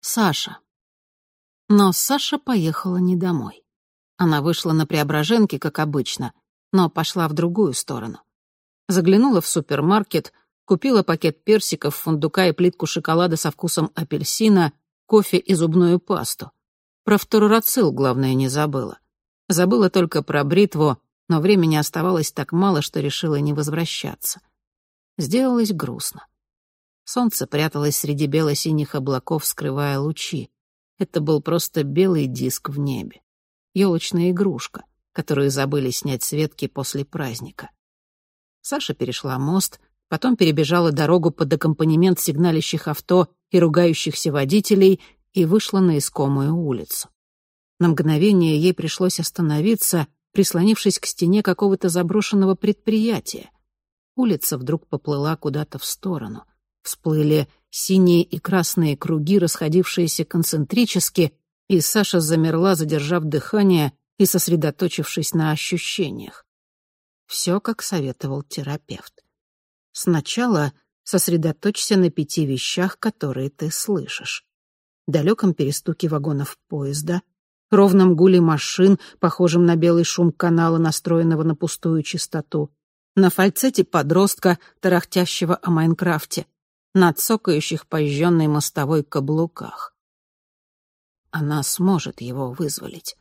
Саша. Но Саша поехала не домой. Она вышла на Преображенке, как обычно, но пошла в другую сторону. Заглянула в супермаркет, купила пакет персиков, фундука и плитку шоколада со вкусом апельсина, кофе и зубную пасту. Про фторурацил, главное, не забыла. Забыла только про бритву, но времени оставалось так мало, что решила не возвращаться. Сделалось грустно. Солнце пряталось среди бело-синих облаков, скрывая лучи. Это был просто белый диск в небе елочная игрушка, которую забыли снять с ветки после праздника. Саша перешла мост, потом перебежала дорогу под аккомпанемент сигналящих авто и ругающихся водителей и вышла на искомую улицу. На мгновение ей пришлось остановиться, прислонившись к стене какого-то заброшенного предприятия. Улица вдруг поплыла куда-то в сторону. Всплыли синие и красные круги, расходившиеся концентрически, и Саша замерла, задержав дыхание и сосредоточившись на ощущениях. Все, как советовал терапевт. Сначала сосредоточься на пяти вещах, которые ты слышишь. Далеком перестуке вагонов поезда, ровном гуле машин, похожем на белый шум канала, настроенного на пустую частоту, на фальцете подростка, тарахтящего о Майнкрафте, на цокающих пожженной мостовой каблуках. Она сможет его вызволить.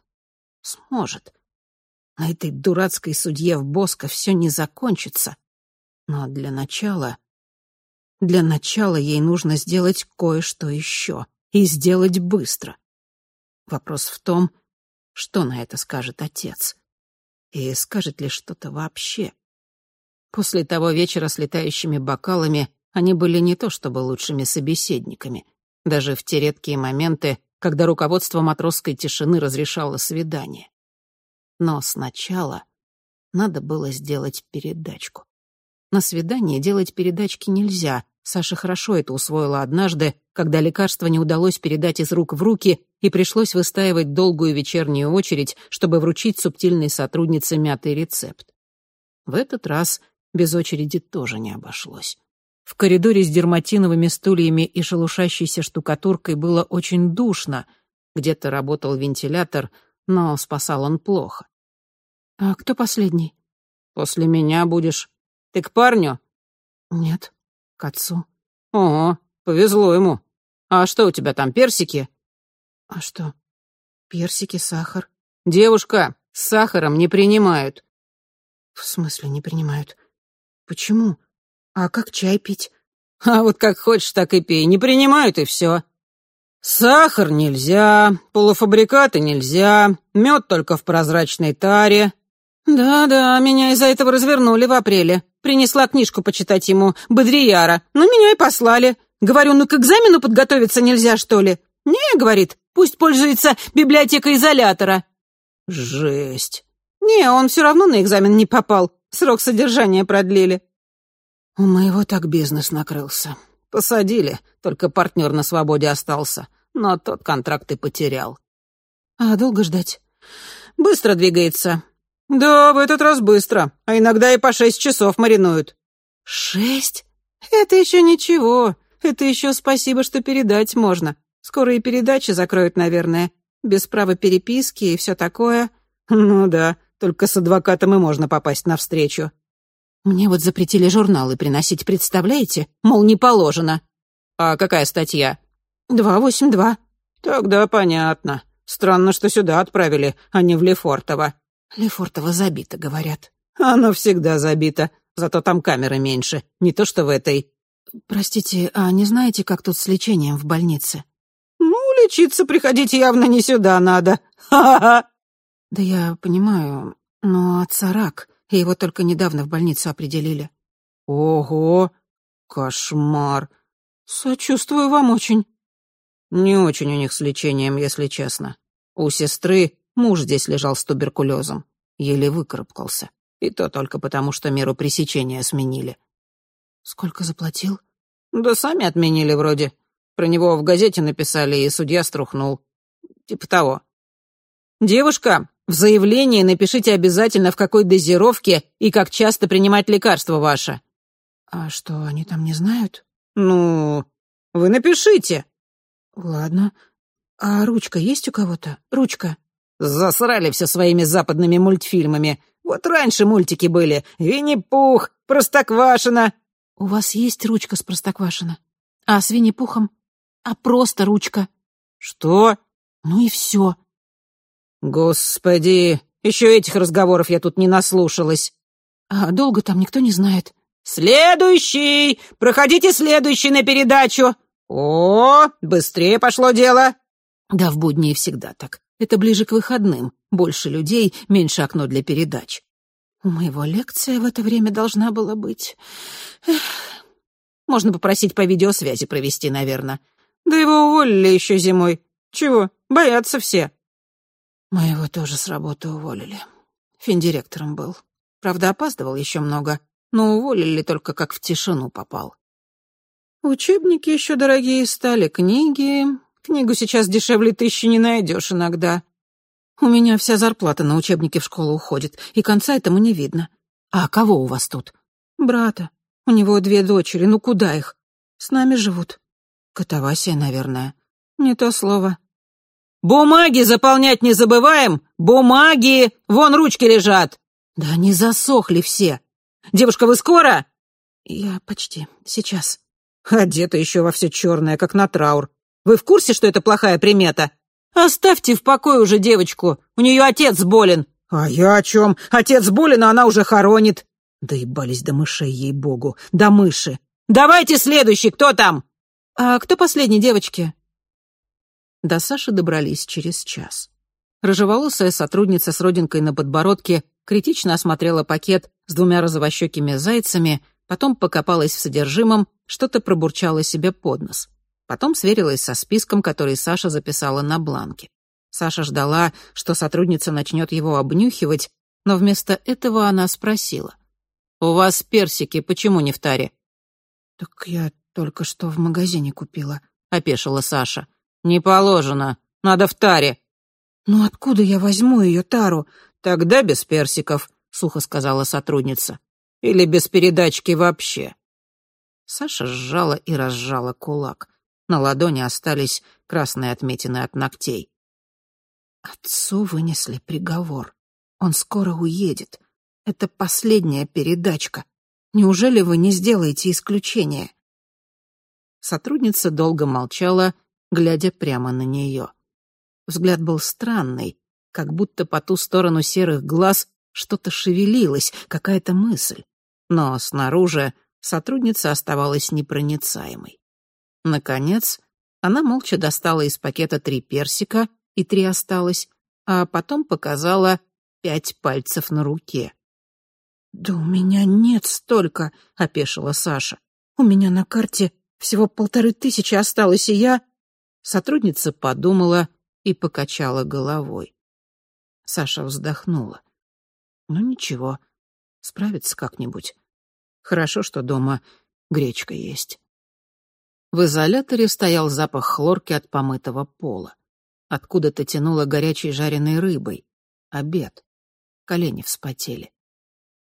Сможет. На этой дурацкой судье в Боско все не закончится. Но для начала... Для начала ей нужно сделать кое-что еще. И сделать быстро. Вопрос в том, что на это скажет отец. И скажет ли что-то вообще. После того вечера с летающими бокалами они были не то чтобы лучшими собеседниками. Даже в те редкие моменты, когда руководство матросской тишины разрешало свидание. Но сначала надо было сделать передачку. На свидание делать передачки нельзя. Саша хорошо это усвоила однажды, когда лекарство не удалось передать из рук в руки и пришлось выстаивать долгую вечернюю очередь, чтобы вручить субтильной сотруднице мятый рецепт. В этот раз без очереди тоже не обошлось. В коридоре с дерматиновыми стульями и шелушащейся штукатуркой было очень душно. Где-то работал вентилятор, но спасал он плохо. «А кто последний?» «После меня будешь. Ты к парню?» «Нет, к отцу». «Ого, повезло ему. А что у тебя там, персики?» «А что? Персики, сахар». «Девушка, с сахаром не принимают». «В смысле не принимают? Почему?» А как чай пить? А вот как хочешь, так и пей. Не принимают и все. Сахар нельзя, полуфабрикаты нельзя, мед только в прозрачной таре. Да-да, меня из-за этого развернули в апреле. Принесла книжку почитать ему, Бодрияра. Ну, меня и послали. Говорю, ну к экзамену подготовиться нельзя, что ли? Не, говорит, пусть пользуется библиотекой изолятора. Жесть. Не, он все равно на экзамен не попал. Срок содержания продлили. У моего так бизнес накрылся. Посадили, только партнер на свободе остался. Но тот контракт и потерял. А долго ждать? Быстро двигается. Да, в этот раз быстро. А иногда и по шесть часов маринуют. Шесть? Это еще ничего. Это еще спасибо, что передать можно. Скоро и передачи закроют, наверное. Без права переписки и все такое. Ну да, только с адвокатом и можно попасть навстречу. Мне вот запретили журналы приносить, представляете? Мол, не положено. А какая статья? Два восемь два. Тогда понятно. Странно, что сюда отправили, а не в Лефортово. Лефортово забито, говорят. Оно всегда забито, зато там камеры меньше, не то что в этой. Простите, а не знаете, как тут с лечением в больнице? Ну, лечиться приходить явно не сюда надо. Ха-ха-ха. Да я понимаю, но отца рак. Его только недавно в больницу определили. Ого, кошмар. Сочувствую вам очень. Не очень у них с лечением, если честно. У сестры муж здесь лежал с туберкулезом. Еле выкарабкался. И то только потому, что меру пресечения сменили. Сколько заплатил? Да сами отменили вроде. Про него в газете написали, и судья струхнул. Типа того. «Девушка, в заявлении напишите обязательно, в какой дозировке и как часто принимать лекарство ваше». «А что, они там не знают?» «Ну, вы напишите». Ладно. А ручка есть у кого-то? Ручка. Засрали все своими западными мультфильмами. Вот раньше мультики были. Винни-Пух, Простоквашино. У вас есть ручка с Простоквашино? А с Винни-Пухом? А просто ручка? Что? Ну и все. Господи, еще этих разговоров я тут не наслушалась. А долго там никто не знает. Следующий! Проходите следующий на передачу. О, быстрее пошло дело. Да, в будни всегда так. Это ближе к выходным. Больше людей, меньше окно для передач. У моего лекция в это время должна была быть. Эх. Можно попросить по видеосвязи провести, наверное. Да его уволили еще зимой. Чего, боятся все. Моего тоже с работы уволили. Финдиректором был. Правда, опаздывал еще много, но уволили только как в тишину попал. Учебники еще дорогие стали, книги. Книгу сейчас дешевле тысячи не найдешь иногда. У меня вся зарплата на учебники в школу уходит, и конца этому не видно. А кого у вас тут? Брата. У него две дочери, ну куда их? С нами живут. Катавасия, наверное. Не то слово. «Бумаги заполнять не забываем! Бумаги! Вон ручки лежат!» «Да они засохли все!» «Девушка, вы скоро?» «Я почти. Сейчас». «Одета еще во все черное, как на траур. Вы в курсе, что это плохая примета? Оставьте в покое уже девочку. У нее отец болен». «А я о чем? Отец болен, а она уже хоронит». Доебались до мышей, ей-богу. До мыши. «Давайте следующий, кто там?» «А кто последний, девочки?» До Саши добрались через час. Рыжеволосая сотрудница с родинкой на подбородке критично осмотрела пакет с двумя розовощекими зайцами, потом покопалась в содержимом, что-то пробурчала себе под нос. Потом сверилась со списком, который Саша записала на бланке. Саша ждала, что сотрудница начнет его обнюхивать, но вместо этого она спросила. «У вас персики почему не в таре?» «Так я только что в магазине купила», — опешила Саша. «Не положено. Надо в таре». «Ну откуда я возьму ее тару?» «Тогда без персиков», — сухо сказала сотрудница. «Или без передачки вообще». Саша сжала и разжала кулак. На ладони остались красные отметины от ногтей. «Отцу вынесли приговор. Он скоро уедет. Это последняя передачка. Неужели вы не сделаете исключение?» Сотрудница долго молчала, глядя прямо на нее. Взгляд был странный, как будто по ту сторону серых глаз что-то шевелилось, какая-то мысль. Но снаружи сотрудница оставалась непроницаемой. Наконец, она молча достала из пакета три персика, и три осталось, а потом показала пять пальцев на руке. «Да у меня нет столько», — опешила Саша. «У меня на карте всего полторы тысячи осталось, и я...» Сотрудница подумала и покачала головой. Саша вздохнула. «Ну ничего, справится как-нибудь. Хорошо, что дома гречка есть». В изоляторе стоял запах хлорки от помытого пола. Откуда-то тянуло горячей жареной рыбой. Обед. Колени вспотели.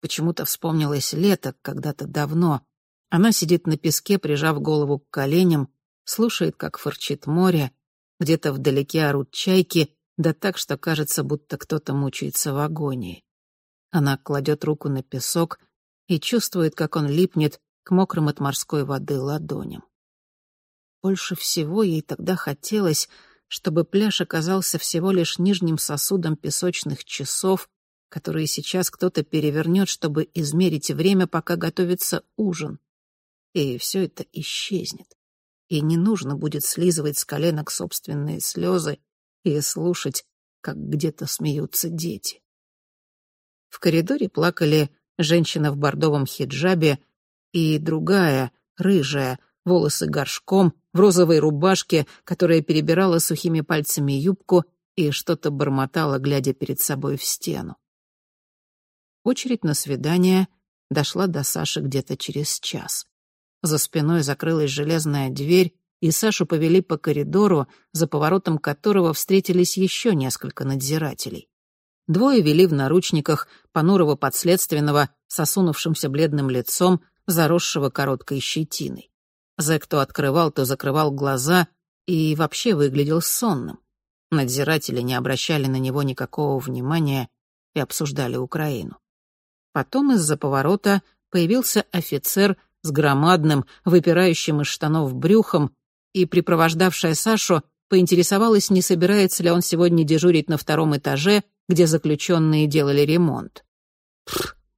Почему-то вспомнилось лето, когда-то давно. Она сидит на песке, прижав голову к коленям, слушает, как фырчит море, где-то вдалеке орут чайки, да так, что кажется, будто кто-то мучается в агонии. Она кладет руку на песок и чувствует, как он липнет к мокрым от морской воды ладоням. Больше всего ей тогда хотелось, чтобы пляж оказался всего лишь нижним сосудом песочных часов, которые сейчас кто-то перевернет, чтобы измерить время, пока готовится ужин. И все это исчезнет и не нужно будет слизывать с коленок собственные слезы и слушать, как где-то смеются дети. В коридоре плакали женщина в бордовом хиджабе и другая, рыжая, волосы горшком, в розовой рубашке, которая перебирала сухими пальцами юбку и что-то бормотала, глядя перед собой в стену. Очередь на свидание дошла до Саши где-то через час. За спиной закрылась железная дверь, и Сашу повели по коридору, за поворотом которого встретились еще несколько надзирателей. Двое вели в наручниках понурого подследственного с осунувшимся бледным лицом, заросшего короткой щетиной. Зэк то открывал, то закрывал глаза, и вообще выглядел сонным. Надзиратели не обращали на него никакого внимания и обсуждали Украину. Потом из-за поворота появился офицер с громадным, выпирающим из штанов брюхом, и, припровождавшая Сашу, поинтересовалась, не собирается ли он сегодня дежурить на втором этаже, где заключенные делали ремонт.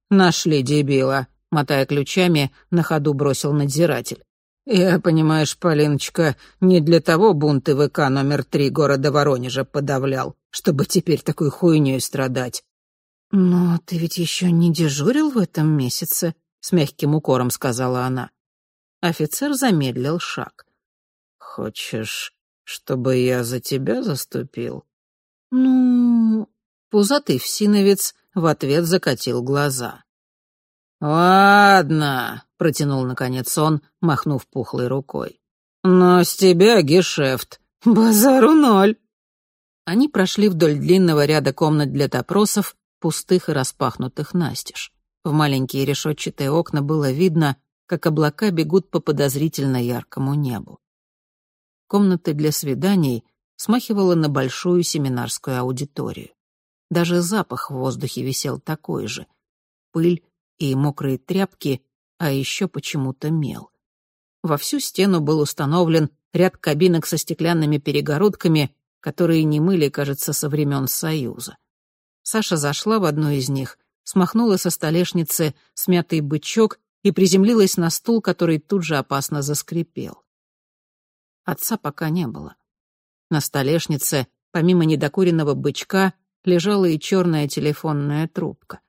«Нашли дебила», — мотая ключами, на ходу бросил надзиратель. «Я, понимаешь, Полиночка, не для того бунты ВК номер три города Воронежа подавлял, чтобы теперь такой хуйней страдать». «Но ты ведь еще не дежурил в этом месяце», — с мягким укором сказала она. Офицер замедлил шаг. «Хочешь, чтобы я за тебя заступил?» «Ну...» Пузатый всиновец в ответ закатил глаза. «Ладно», — протянул наконец он, махнув пухлой рукой. «Но с тебя гешефт. Базару ноль». Они прошли вдоль длинного ряда комнат для допросов, пустых и распахнутых настежь. В маленькие решетчатые окна было видно, как облака бегут по подозрительно яркому небу. Комната для свиданий смахивала на большую семинарскую аудиторию. Даже запах в воздухе висел такой же. Пыль и мокрые тряпки, а еще почему-то мел. Во всю стену был установлен ряд кабинок со стеклянными перегородками, которые не мыли, кажется, со времен Союза. Саша зашла в одну из них, смахнула со столешницы смятый бычок и приземлилась на стул, который тут же опасно заскрипел. Отца пока не было. На столешнице, помимо недокуренного бычка, лежала и черная телефонная трубка.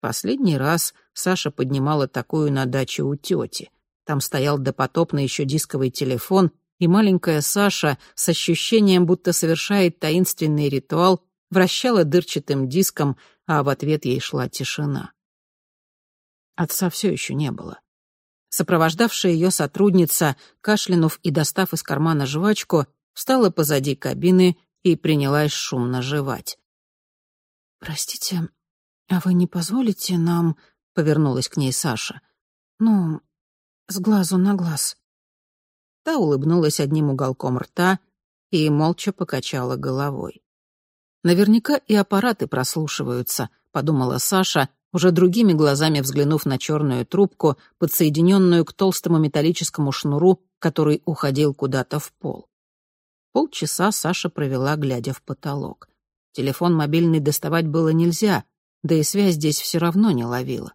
Последний раз Саша поднимала такую на даче у тети. Там стоял допотопный еще дисковый телефон, и маленькая Саша с ощущением, будто совершает таинственный ритуал, вращала дырчатым диском, а в ответ ей шла тишина. Отца все еще не было. Сопровождавшая ее сотрудница, кашлянув и достав из кармана жвачку, встала позади кабины и принялась шумно жевать. «Простите, а вы не позволите нам...» — повернулась к ней Саша. «Ну, с глазу на глаз». Та улыбнулась одним уголком рта и молча покачала головой. «Наверняка и аппараты прослушиваются», — подумала Саша, уже другими глазами взглянув на черную трубку, подсоединенную к толстому металлическому шнуру, который уходил куда-то в пол. Полчаса Саша провела, глядя в потолок. Телефон мобильный доставать было нельзя, да и связь здесь все равно не ловила.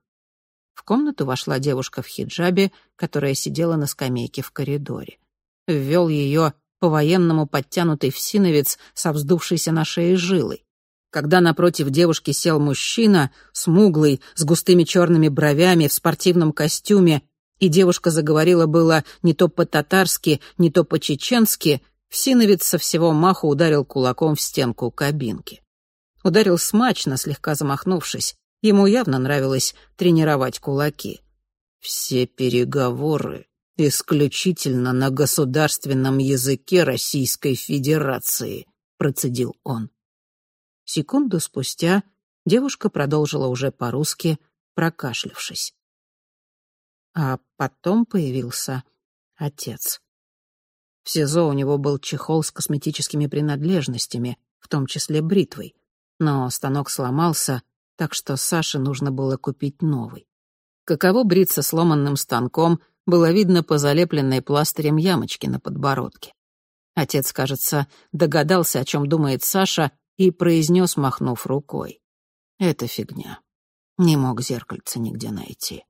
В комнату вошла девушка в хиджабе, которая сидела на скамейке в коридоре. Ввел ее по-военному подтянутый всиновец со вздувшейся на шее жилой. Когда напротив девушки сел мужчина, смуглый, с густыми черными бровями, в спортивном костюме, и девушка заговорила было не то по-татарски, не то по-чеченски, всиновец со всего маху ударил кулаком в стенку кабинки. Ударил смачно, слегка замахнувшись. Ему явно нравилось тренировать кулаки. «Все переговоры исключительно на государственном языке Российской Федерации», — процедил он. Секунду спустя девушка продолжила уже по-русски, прокашлявшись. А потом появился отец. В СИЗО у него был чехол с косметическими принадлежностями, в том числе бритвой. Но станок сломался, так что Саше нужно было купить новый. Каково бриться сломанным станком, было видно по залепленной пластырем ямочке на подбородке. Отец, кажется, догадался, о чем думает Саша, и произнес, махнув рукой. «Это фигня. Не мог зеркальца нигде найти».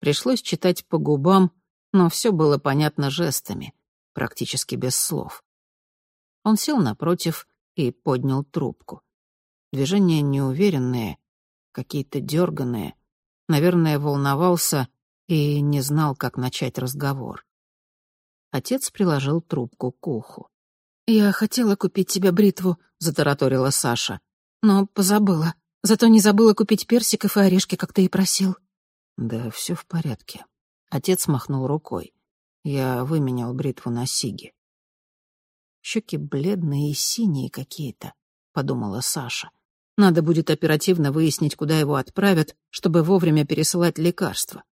Пришлось читать по губам, но все было понятно жестами, практически без слов. Он сел напротив и поднял трубку. Движения неуверенные, какие-то дерганные. Наверное, волновался и не знал, как начать разговор. Отец приложил трубку к уху. «Я хотела купить тебе бритву», — затараторила Саша. «Но позабыла. Зато не забыла купить персиков и орешки, как ты и просил». «Да все в порядке». Отец махнул рукой. Я выменял бритву на сиги. Щеки бледные и синие какие-то, подумала Саша. Надо будет оперативно выяснить, куда его отправят, чтобы вовремя пересылать лекарства.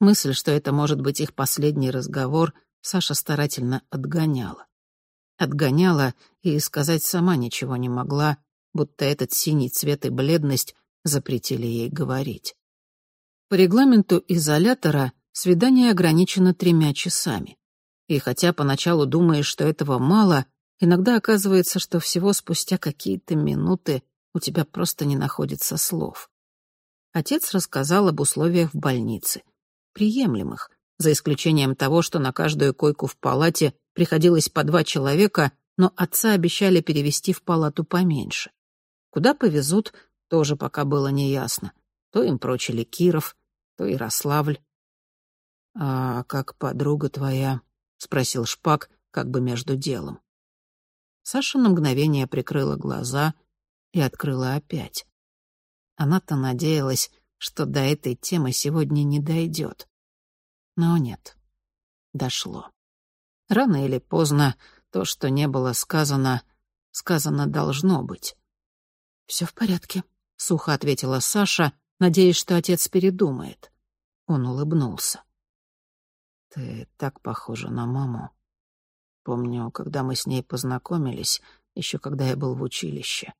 Мысль, что это может быть их последний разговор, Саша старательно отгоняла. Отгоняла и сказать сама ничего не могла, будто этот синий цвет и бледность запретили ей говорить. По регламенту изолятора свидание ограничено тремя часами. И хотя поначалу думаешь, что этого мало, иногда оказывается, что всего спустя какие-то минуты у тебя просто не находится слов. Отец рассказал об условиях в больнице. Приемлемых, за исключением того, что на каждую койку в палате приходилось по два человека, но отца обещали перевести в палату поменьше. Куда повезут, тоже пока было неясно. То им прочили Киров, то Ярославль. «А как подруга твоя?» — спросил Шпак, как бы между делом. Саша на мгновение прикрыла глаза и открыла опять. Она-то надеялась, что до этой темы сегодня не дойдет. Но нет, дошло. Рано или поздно то, что не было сказано, сказано должно быть. «Все в порядке», — сухо ответила Саша, надеясь, что отец передумает. Он улыбнулся. «Ты так похожа на маму. Помню, когда мы с ней познакомились, еще когда я был в училище.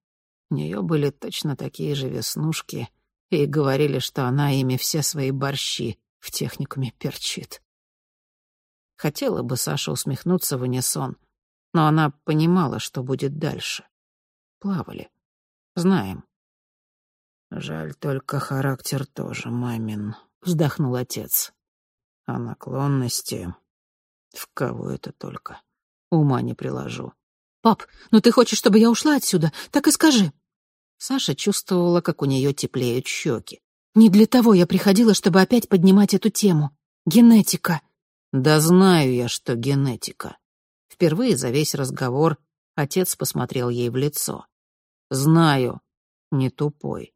У нее были точно такие же веснушки, и говорили, что она ими все свои борщи в техникуме перчит. Хотела бы Саша усмехнуться в унисон, но она понимала, что будет дальше. Плавали. Знаем. «Жаль, только характер тоже мамин», — вздохнул отец. «А наклонности... В кого это только? Ума не приложу». «Пап, ну ты хочешь, чтобы я ушла отсюда? Так и скажи». Саша чувствовала, как у нее теплеют щеки. «Не для того я приходила, чтобы опять поднимать эту тему. Генетика». «Да знаю я, что генетика». Впервые за весь разговор отец посмотрел ей в лицо. «Знаю, не тупой.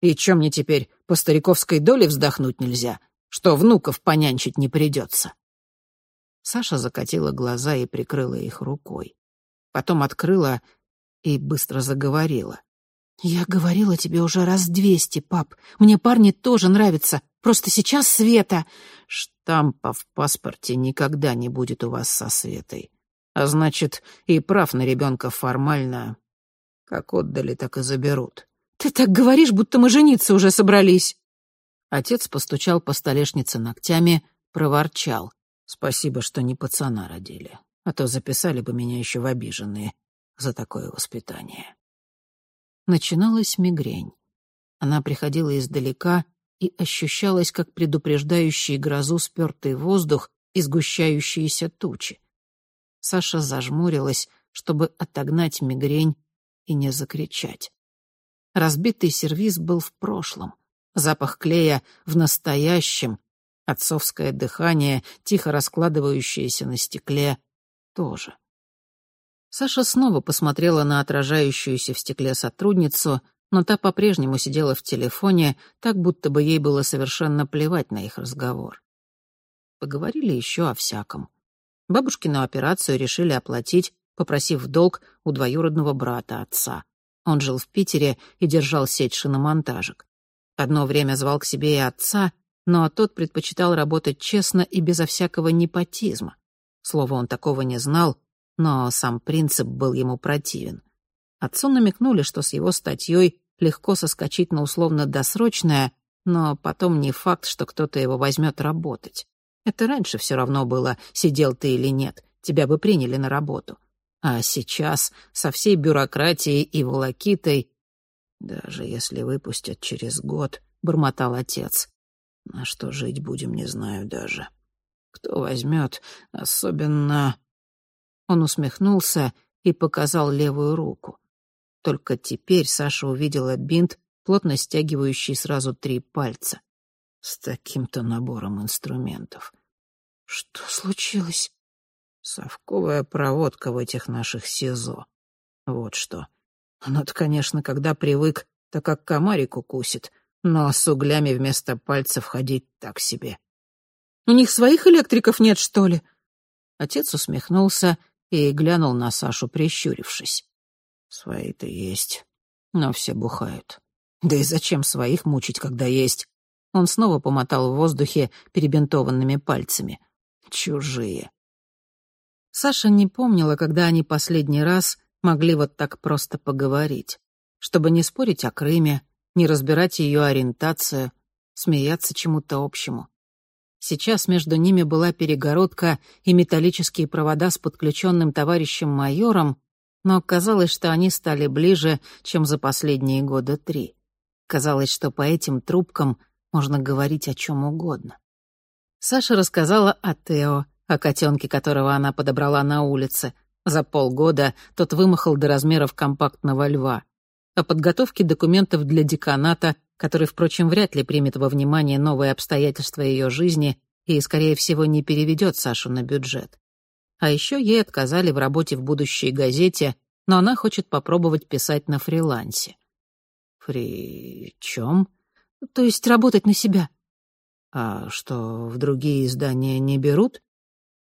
И чем мне теперь по стариковской доле вздохнуть нельзя, что внуков понянчить не придется?» Саша закатила глаза и прикрыла их рукой. Потом открыла и быстро заговорила. «Я говорила тебе уже раз двести, пап. Мне парни тоже нравятся. Просто сейчас Света...» «Штампа в паспорте никогда не будет у вас со Светой. А значит, и прав на ребенка формально как отдали, так и заберут. Ты так говоришь, будто мы жениться уже собрались. Отец постучал по столешнице ногтями, проворчал. Спасибо, что не пацана родили, а то записали бы меня еще в обиженные за такое воспитание. Начиналась мигрень. Она приходила издалека и ощущалась, как предупреждающий грозу спертый воздух и сгущающиеся тучи. Саша зажмурилась, чтобы отогнать мигрень и не закричать. Разбитый сервиз был в прошлом, запах клея в настоящем, отцовское дыхание, тихо раскладывающееся на стекле, тоже. Саша снова посмотрела на отражающуюся в стекле сотрудницу, но та по-прежнему сидела в телефоне, так будто бы ей было совершенно плевать на их разговор. Поговорили еще о всяком. Бабушкину операцию решили оплатить попросив долг у двоюродного брата отца. Он жил в Питере и держал сеть шиномонтажек. Одно время звал к себе и отца, но тот предпочитал работать честно и безо всякого непотизма. Слово он такого не знал, но сам принцип был ему противен. Отцу намекнули, что с его статьей легко соскочить на условно-досрочное, но потом не факт, что кто-то его возьмет работать. Это раньше все равно было, сидел ты или нет, тебя бы приняли на работу. А сейчас со всей бюрократией и волокитой... Даже если выпустят через год, — бормотал отец. На что жить будем, не знаю даже. Кто возьмет, особенно... Он усмехнулся и показал левую руку. Только теперь Саша увидела бинт, плотно стягивающий сразу три пальца. С таким-то набором инструментов. «Что случилось?» Совковая проводка в этих наших СИЗО. Вот что. Оно-то, конечно, когда привык, так как комарик укусит, но с углями вместо пальцев ходить так себе. «У них своих электриков нет, что ли?» Отец усмехнулся и глянул на Сашу, прищурившись. «Свои-то есть, но все бухают. Да и зачем своих мучить, когда есть?» Он снова помотал в воздухе перебинтованными пальцами. «Чужие. Саша не помнила, когда они последний раз могли вот так просто поговорить, чтобы не спорить о Крыме, не разбирать ее ориентацию, смеяться чему-то общему. Сейчас между ними была перегородка и металлические провода с подключенным товарищем майором, но казалось, что они стали ближе, чем за последние года три. Казалось, что по этим трубкам можно говорить о чем угодно. Саша рассказала о Тео, о котенке, которого она подобрала на улице. За полгода тот вымахал до размеров компактного льва. О подготовке документов для деканата который, впрочем, вряд ли примет во внимание новые обстоятельства ее жизни и, скорее всего, не переведет Сашу на бюджет. А еще ей отказали в работе в будущей газете, но она хочет попробовать писать на фрилансе. Фри... чем? То есть работать на себя. А что, в другие издания не берут?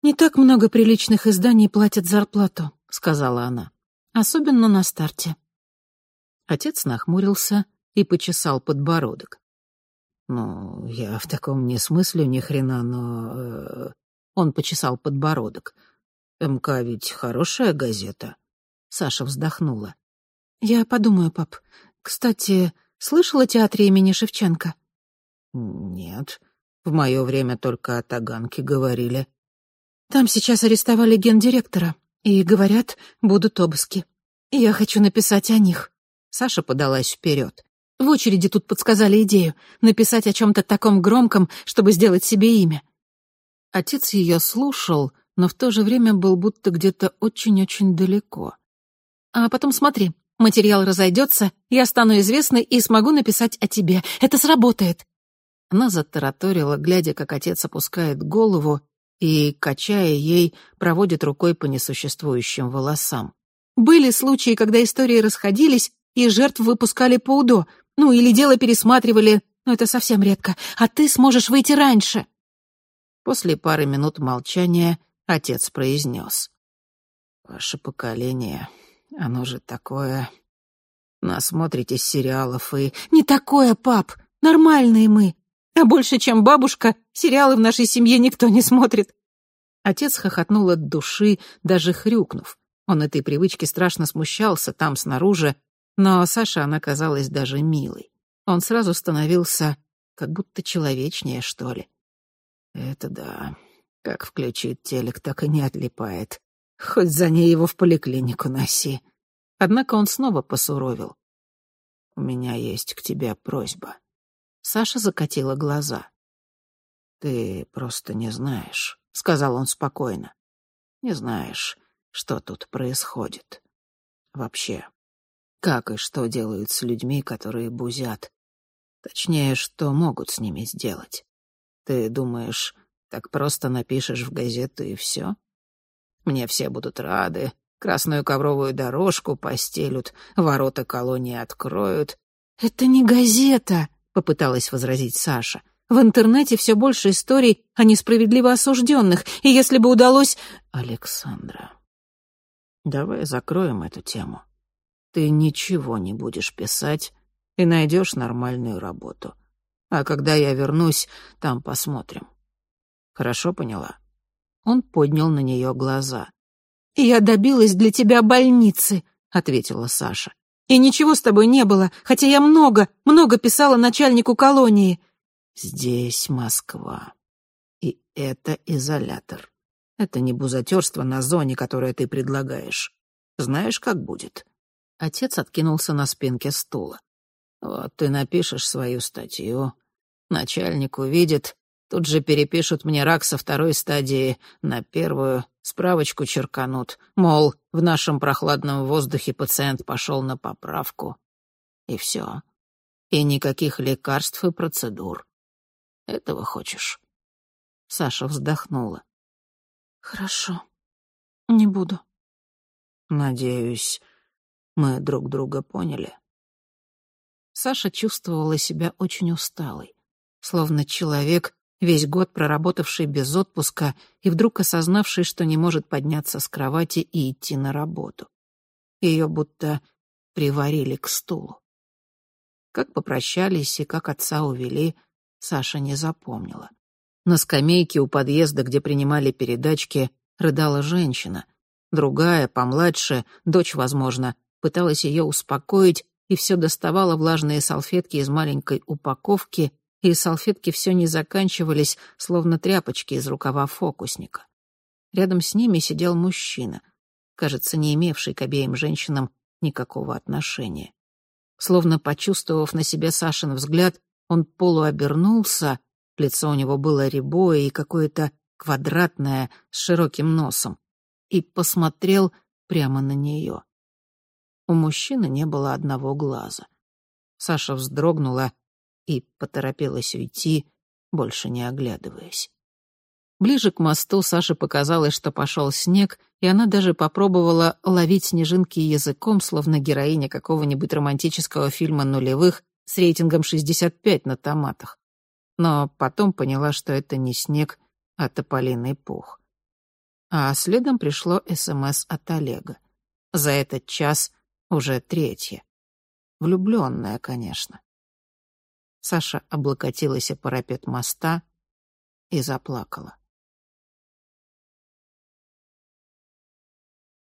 Не так много приличных изданий платят зарплату, сказала она. Особенно на старте. Отец нахмурился, и почесал подбородок. «Ну, я в таком не смысле ни хрена, но...» э, Он почесал подбородок. «МК ведь хорошая газета?» Саша вздохнула. «Я подумаю, пап. Кстати, слышал о театре имени Шевченко?» «Нет. В мое время только о Таганке говорили». «Там сейчас арестовали гендиректора, и, говорят, будут обыски. Я хочу написать о них». Саша подалась вперед. В очереди тут подсказали идею — написать о чем-то таком громком, чтобы сделать себе имя. Отец ее слушал, но в то же время был будто где-то очень-очень далеко. А потом смотри, материал разойдется, я стану известной и смогу написать о тебе. Это сработает. Она затараторила, глядя, как отец опускает голову и, качая ей, проводит рукой по несуществующим волосам. Были случаи, когда истории расходились, и жертв выпускали по УДО, ну, или дело пересматривали, но это совсем редко. А ты сможешь выйти раньше». После пары минут молчания отец произнес. «Ваше поколение, оно же такое... Насмотритесь сериалов и...» «Не такое, пап! Нормальные мы! А больше, чем бабушка, сериалы в нашей семье никто не смотрит!» Отец хохотнул от души, даже хрюкнув. Он этой привычки страшно смущался там, снаружи, но Саша она казалась даже милой. Он сразу становился как будто человечнее, что ли. Это да. Как включит телек, так и не отлипает. Хоть за ней его в поликлинику носи. Однако он снова посуровил. «У меня есть к тебе просьба». Саша закатила глаза. «Ты просто не знаешь», — сказал он спокойно. «Не знаешь, что тут происходит. Вообще, как и что делают с людьми, которые бузят. Точнее, что могут с ними сделать. Ты думаешь, так просто напишешь в газету и все? Мне все будут рады, красную ковровую дорожку постелют, ворота колонии откроют. «Это не газета», — попыталась возразить Саша. «В интернете все больше историй о несправедливо осужденных, и если бы удалось...» «Александра, давай закроем эту тему ты ничего не будешь писать и найдешь нормальную работу. А когда я вернусь, там посмотрим. Хорошо поняла?» Он поднял на нее глаза. «Я добилась для тебя больницы», — ответила Саша. «И ничего с тобой не было, хотя я много, много писала начальнику колонии». «Здесь Москва. И это изолятор. Это не бузатерство на зоне, которое ты предлагаешь. Знаешь, как будет?» Отец откинулся на спинке стула. «Вот ты напишешь свою статью. Начальник увидит, тут же перепишут мне рак со второй стадии на первую, справочку черканут, мол, в нашем прохладном воздухе пациент пошел на поправку. И все. И никаких лекарств и процедур. Этого хочешь?» Саша вздохнула. «Хорошо. Не буду». «Надеюсь, мы друг друга поняли. Саша чувствовала себя очень усталой, словно человек, весь год проработавший без отпуска и вдруг осознавший, что не может подняться с кровати и идти на работу. Ее будто приварили к стулу. Как попрощались и как отца увели, Саша не запомнила. На скамейке у подъезда, где принимали передачки, рыдала женщина. Другая, помладше, дочь, возможно, пыталась ее успокоить и все доставала влажные салфетки из маленькой упаковки, и салфетки все не заканчивались, словно тряпочки из рукава фокусника. Рядом с ними сидел мужчина, кажется, не имевший к обеим женщинам никакого отношения. Словно почувствовав на себе Сашин взгляд, он полуобернулся, лицо у него было рябое и какое-то квадратное с широким носом, и посмотрел прямо на нее. У мужчины не было одного глаза. Саша вздрогнула и поторопилась уйти, больше не оглядываясь. Ближе к мосту Саше показалось, что пошел снег, и она даже попробовала ловить снежинки языком, словно героиня какого-нибудь романтического фильма нулевых с рейтингом 65 на томатах. Но потом поняла, что это не снег, а тополиный пух. А следом пришло СМС от Олега. За этот час уже третья. Влюбленная, конечно. Саша облокотилась о парапет моста и заплакала.